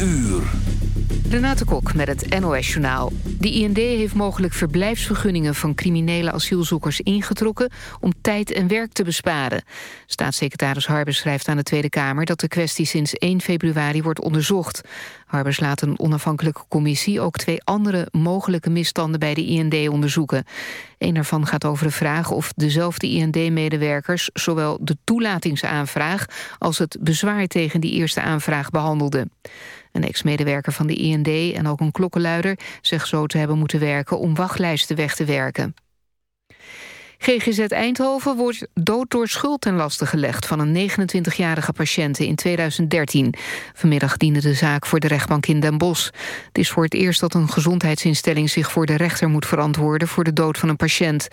uur. Renate Kok met het NOS Journaal. De IND heeft mogelijk verblijfsvergunningen van criminele asielzoekers ingetrokken om tijd en werk te besparen. Staatssecretaris Harbers schrijft aan de Tweede Kamer dat de kwestie sinds 1 februari wordt onderzocht. Harbers laat een onafhankelijke commissie ook twee andere mogelijke misstanden bij de IND onderzoeken. Een daarvan gaat over de vraag of dezelfde IND-medewerkers zowel de toelatingsaanvraag als het bezwaar tegen die eerste aanvraag behandelden. Een ex-medewerker van de IND en ook een klokkenluider zegt zo te hebben moeten werken om wachtlijsten weg te werken. GGZ Eindhoven wordt dood door schuld ten laste gelegd... van een 29-jarige patiënte in 2013. Vanmiddag diende de zaak voor de rechtbank in Den Bosch. Het is voor het eerst dat een gezondheidsinstelling zich voor de rechter moet verantwoorden... voor de dood van een patiënt.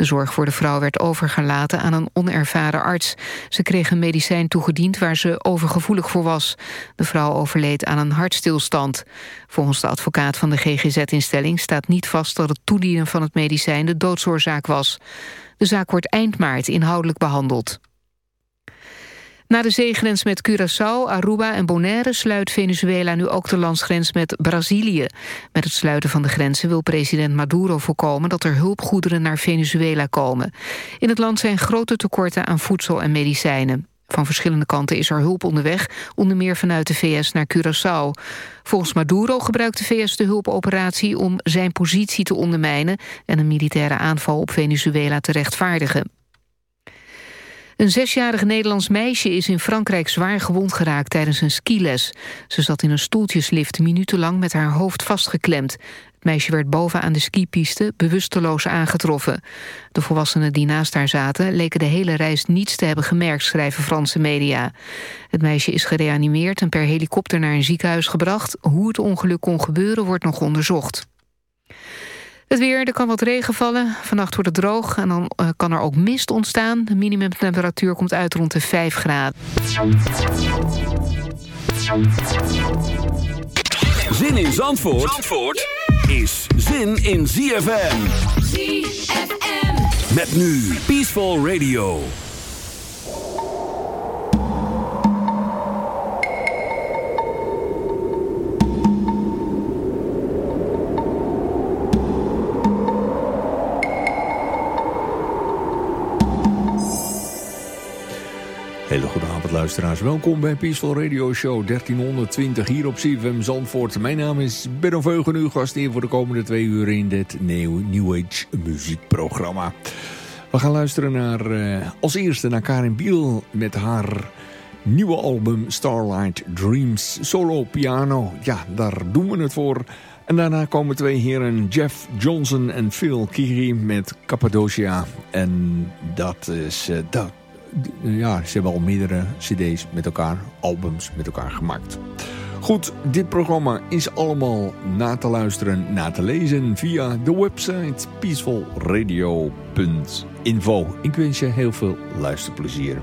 De zorg voor de vrouw werd overgelaten aan een onervaren arts. Ze kreeg een medicijn toegediend waar ze overgevoelig voor was. De vrouw overleed aan een hartstilstand. Volgens de advocaat van de GGZ-instelling staat niet vast... dat het toedienen van het medicijn de doodsoorzaak was. De zaak wordt eind maart inhoudelijk behandeld. Na de zeegrens met Curaçao, Aruba en Bonaire... sluit Venezuela nu ook de landsgrens met Brazilië. Met het sluiten van de grenzen wil president Maduro voorkomen... dat er hulpgoederen naar Venezuela komen. In het land zijn grote tekorten aan voedsel en medicijnen. Van verschillende kanten is er hulp onderweg, onder meer vanuit de VS naar Curaçao. Volgens Maduro gebruikt de VS de hulpoperatie om zijn positie te ondermijnen... en een militaire aanval op Venezuela te rechtvaardigen. Een zesjarig Nederlands meisje is in Frankrijk zwaar gewond geraakt tijdens een skiles. Ze zat in een stoeltjeslift minutenlang met haar hoofd vastgeklemd. Het meisje werd boven aan de skipiste bewusteloos aangetroffen. De volwassenen die naast haar zaten leken de hele reis niets te hebben gemerkt, schrijven Franse media. Het meisje is gereanimeerd en per helikopter naar een ziekenhuis gebracht. Hoe het ongeluk kon gebeuren wordt nog onderzocht. Het weer, er kan wat regen vallen. Vannacht wordt het droog en dan uh, kan er ook mist ontstaan. De minimumtemperatuur komt uit rond de 5 graden. Zin in Zandvoort, Zandvoort is zin in ZFM. ZFM. Met nu Peaceful Radio. Hele goede avond luisteraars. Welkom bij Peaceful Radio Show 1320 hier op CFM Zandvoort. Mijn naam is Benno Veugen, uw gast hier voor de komende twee uur in dit New, New Age muziekprogramma. We gaan luisteren naar, uh, als eerste naar Karin Biel met haar nieuwe album Starlight Dreams solo piano. Ja, daar doen we het voor. En daarna komen twee heren Jeff Johnson en Phil Kiri met Cappadocia. En dat is... Uh, dat ja, ze hebben al meerdere cd's met elkaar, albums met elkaar gemaakt. Goed, dit programma is allemaal na te luisteren, na te lezen via de website peacefulradio.info. Ik wens je heel veel luisterplezier.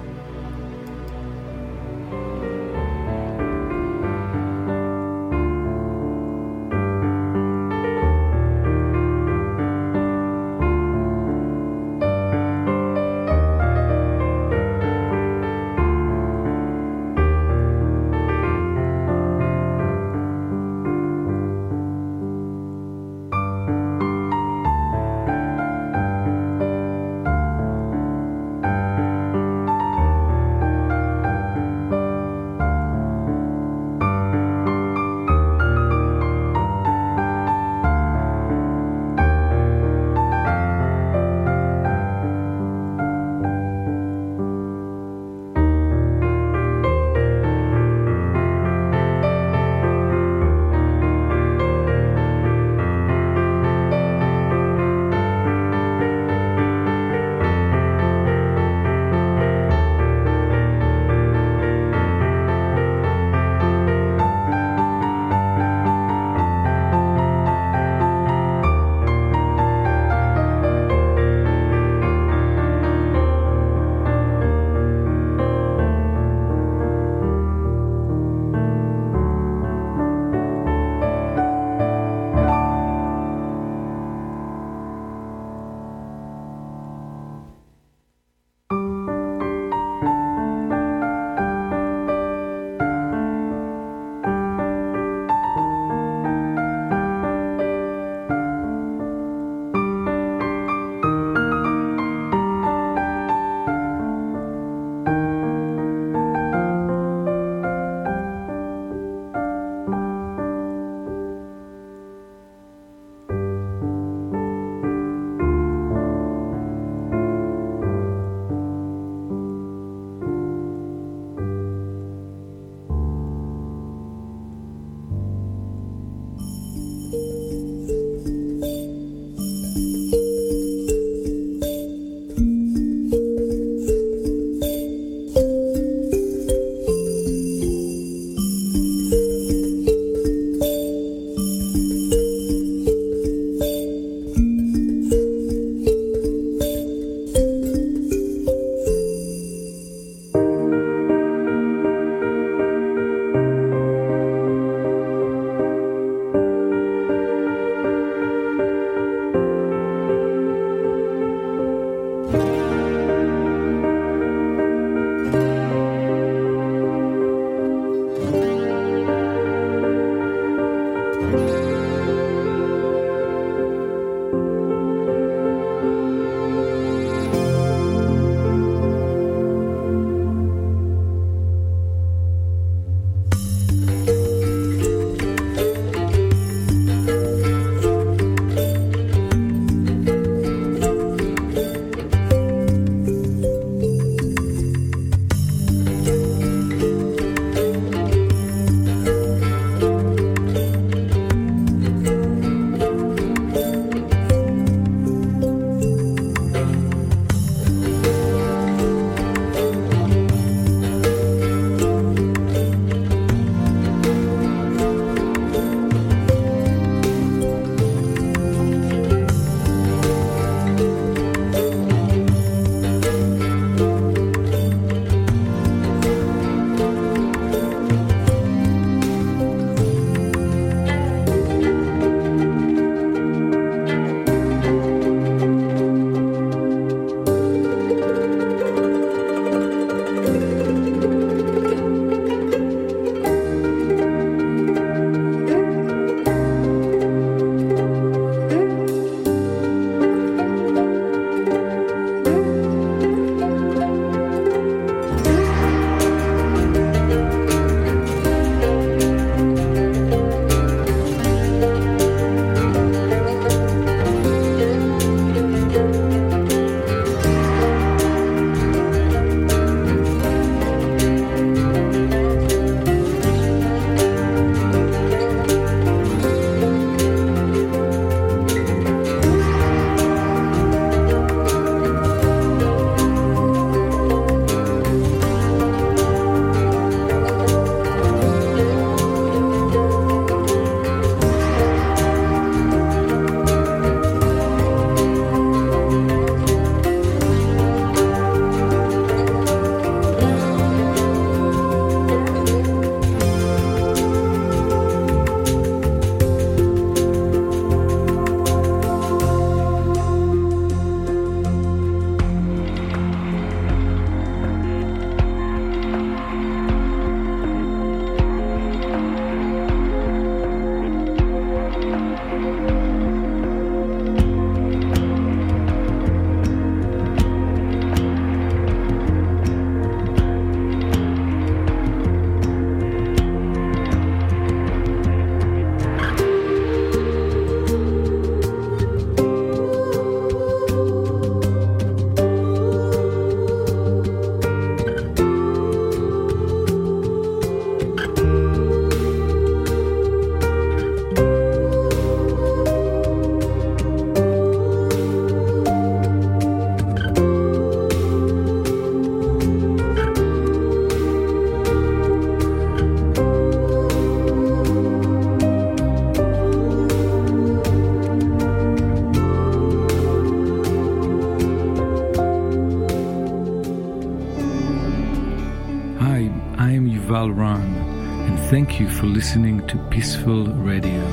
Thank you for listening to Peaceful Radio.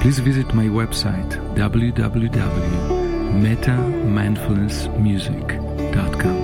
Please visit my website www.metamindfulnessmusic.com.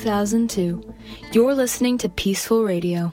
2002. You're listening to Peaceful Radio.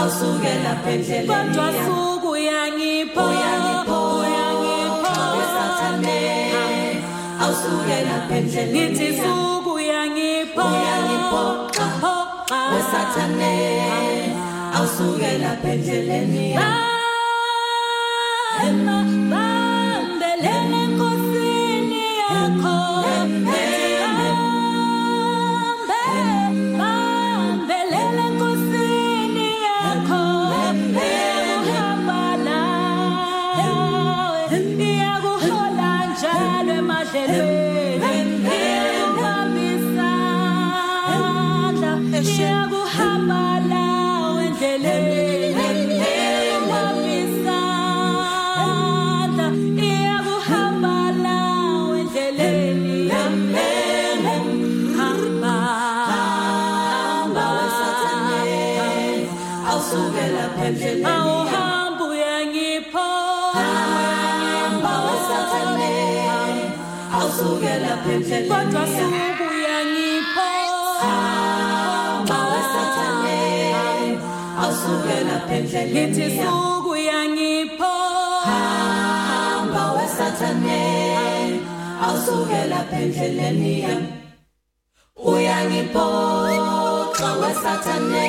awusuke lapha endleleni kodwa suku uyangipho uyangipho uyangipho. Wesathane awusuke lapha endleleni ngithi suku uyangipho uyangipho wesathane awusuke lapha endleleni endleleni suku yangipho. Hamba wesathane awusuke lapha endleleni yami uyangiphoxa wesathane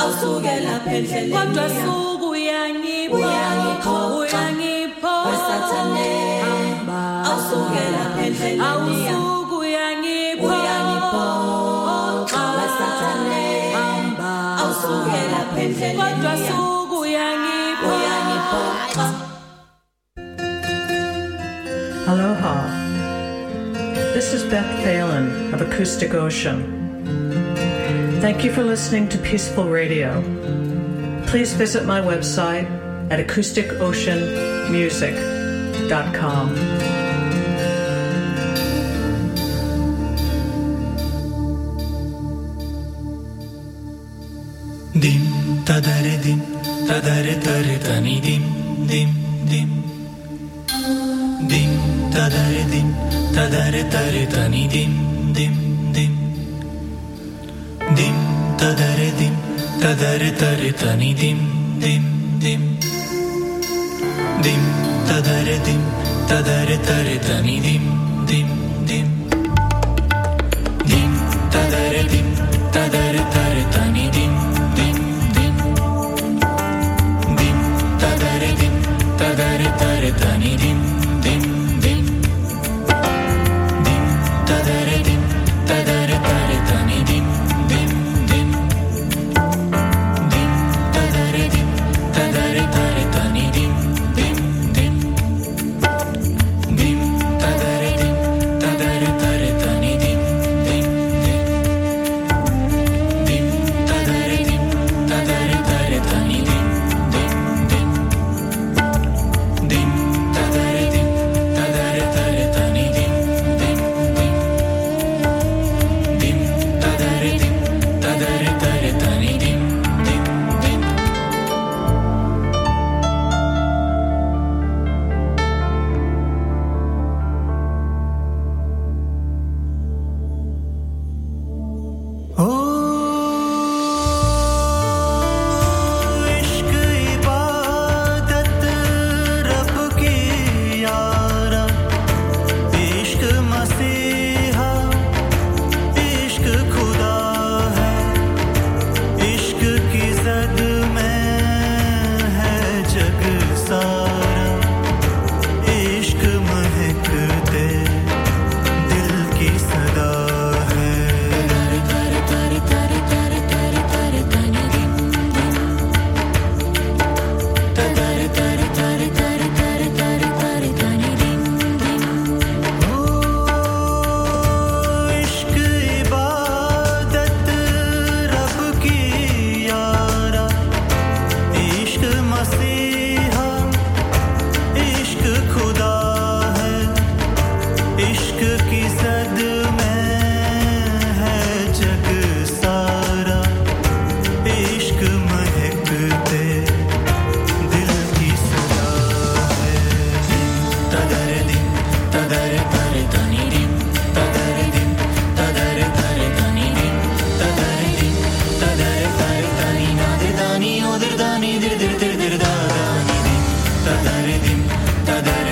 awusuke lapha endleleni kodwa suku yangipho uyangiphoxa wesathane awusuke lapha endleleni yami kodwa suku uyangiphoxa Aloha. This is Beth Phelan of Acoustic Ocean. Thank you for listening to Peaceful Radio. Please visit my website at acousticoceanmusic.com. dim tadare dim tadare tare tani dim dim dim. Dim tadare dim tadare tare tani dim dim dim. Dim tadare dim tadare tare tani dim dim dim. Dim tadare dim tadare tare tani dim dim تدردم تدردم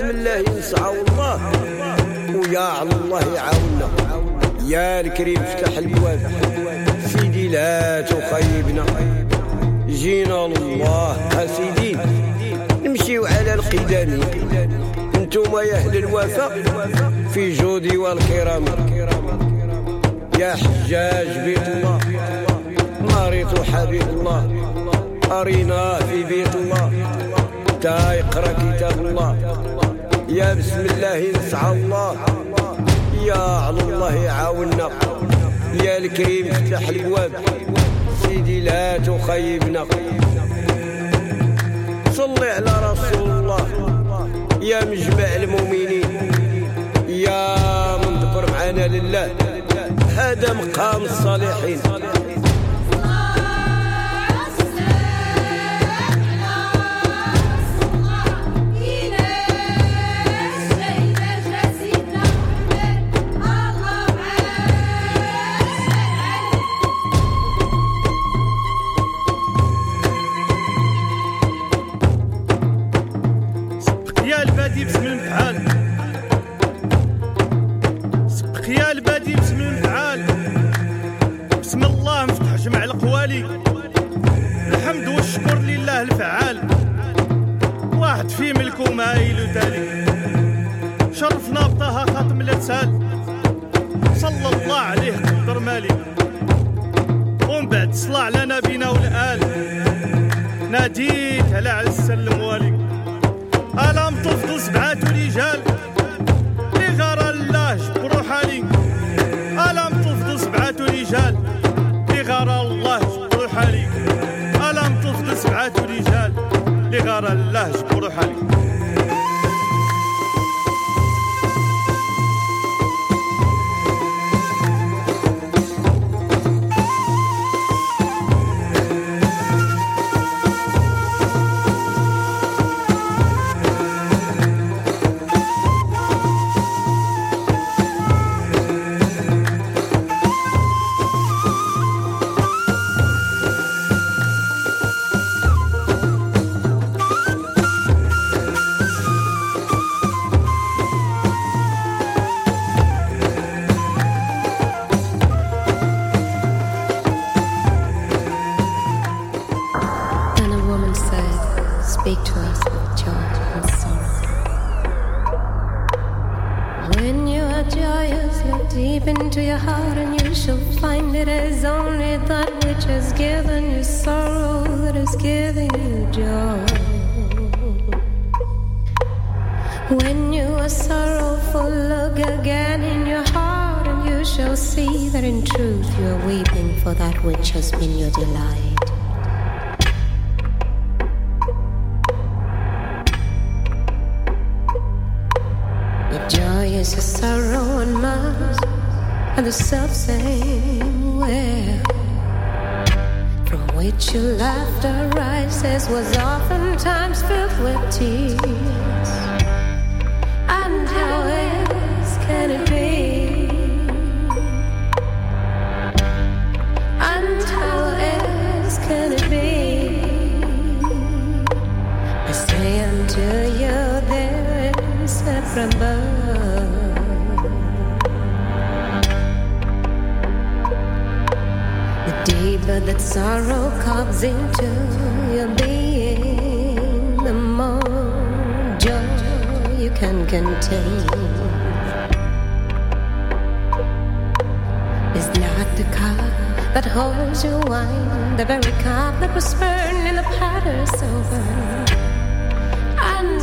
بسم الله نسعى الله. ويا على الله يعاوننا يا الكريم افتح البواب. سيدي لا تخيبنا. جينا الله سيدي نمشيو على القدام أنتم يا أهل الوفاء. في جودي والكرام. يا حجاج بيت الله. مريض حبيب الله. أرينا في بيت الله. تا يقرا كتاب الله. يا بسم الله نسعى الله. يا على الله يعاوننا يا الكريم افتح البواب. سيدي لا تخيبنا. صلي على رسول الله. يا مجمع المؤمنين. يا من ذكر معنا لله. هذا مقام الصالحين. البادي بسم المفعال سبق يا البادي بسم المفعال بسم الله مفتح جمع القوالي. الحمد والشكر لله الفعال. واحد في ملكه مايل وتالي شرفنا بطه خاتم الارسال صلى الله عليه قدر مالي. ومن بعد صلى على نبينا والآل. ناديت على عز الموالي ألم مطفطو سبعة رجال لي غرى الله جبرو حالي. ألم مطفطو سبعة رجال لي غرى الله جبرو حالي. ألم مطفطو سبعة رجال لي غرى الله جبرو حالي. That which has been your delight. The joy is your sorrow and mine, and the self same well. From which your laughter rises was oftentimes filled with tears. The deeper that sorrow carves into your being, the more joy you can contain. Is not the cup that holds your wine the very cup that was burned in the potter's over? And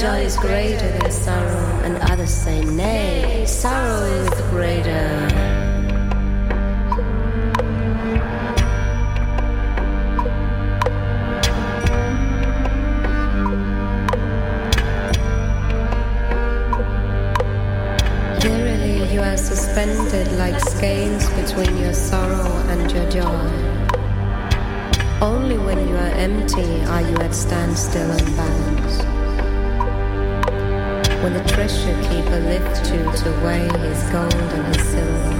joy is greater than sorrow, and others say nay, sorrow is greater. Verily, you are suspended like scales between your sorrow and your joy. Only when you are empty are you at standstill and balance. When the treasure keeper lifts you to weigh his gold and his silver,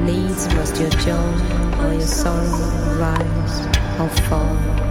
needs must your joy or your sorrow rise or fall.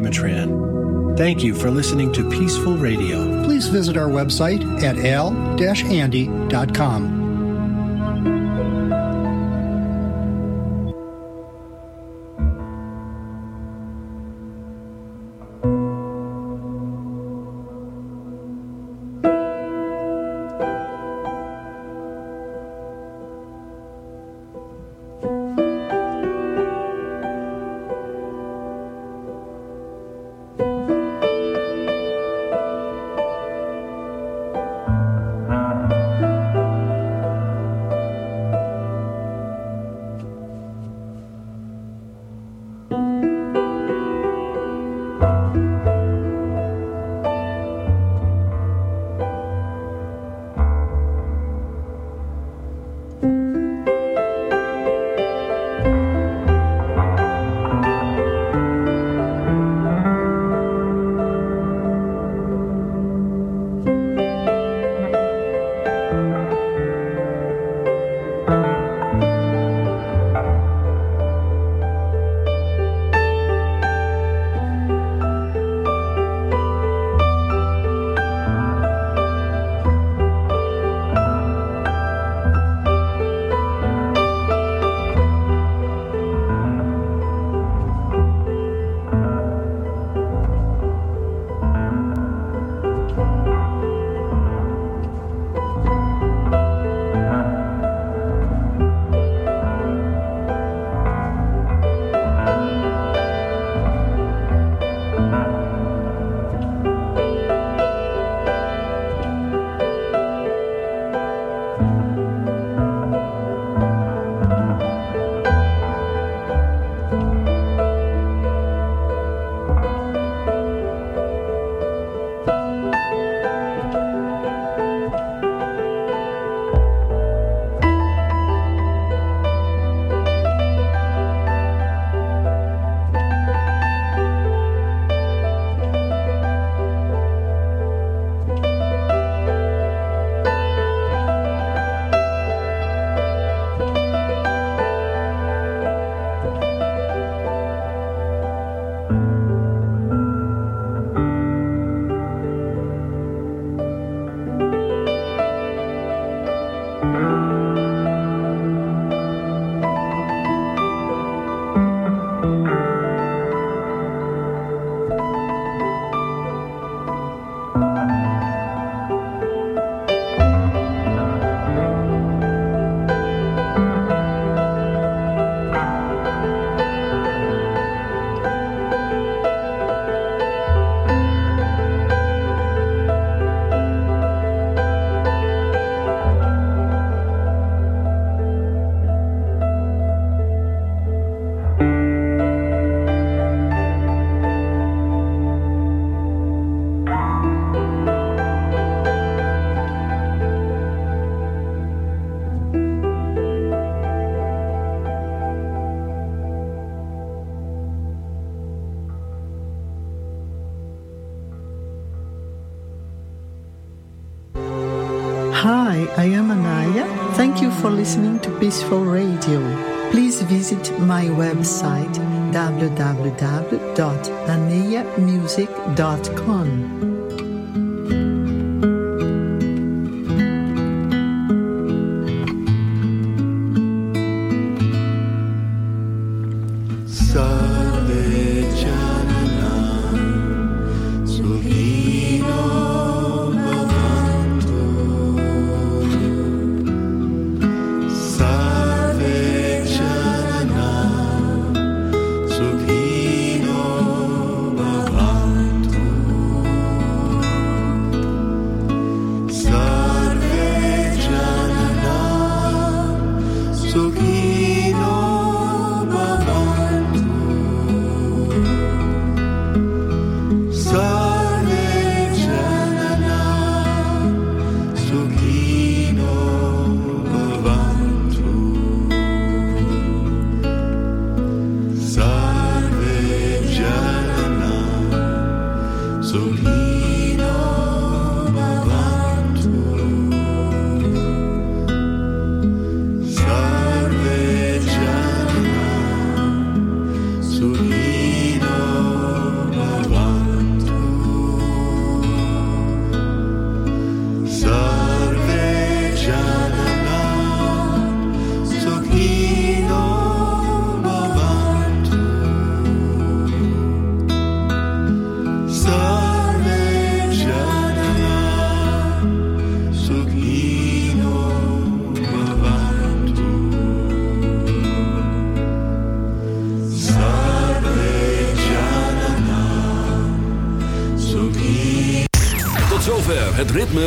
Matran. Thank you for listening to Peaceful Radio. Please visit our website at al-andy.com.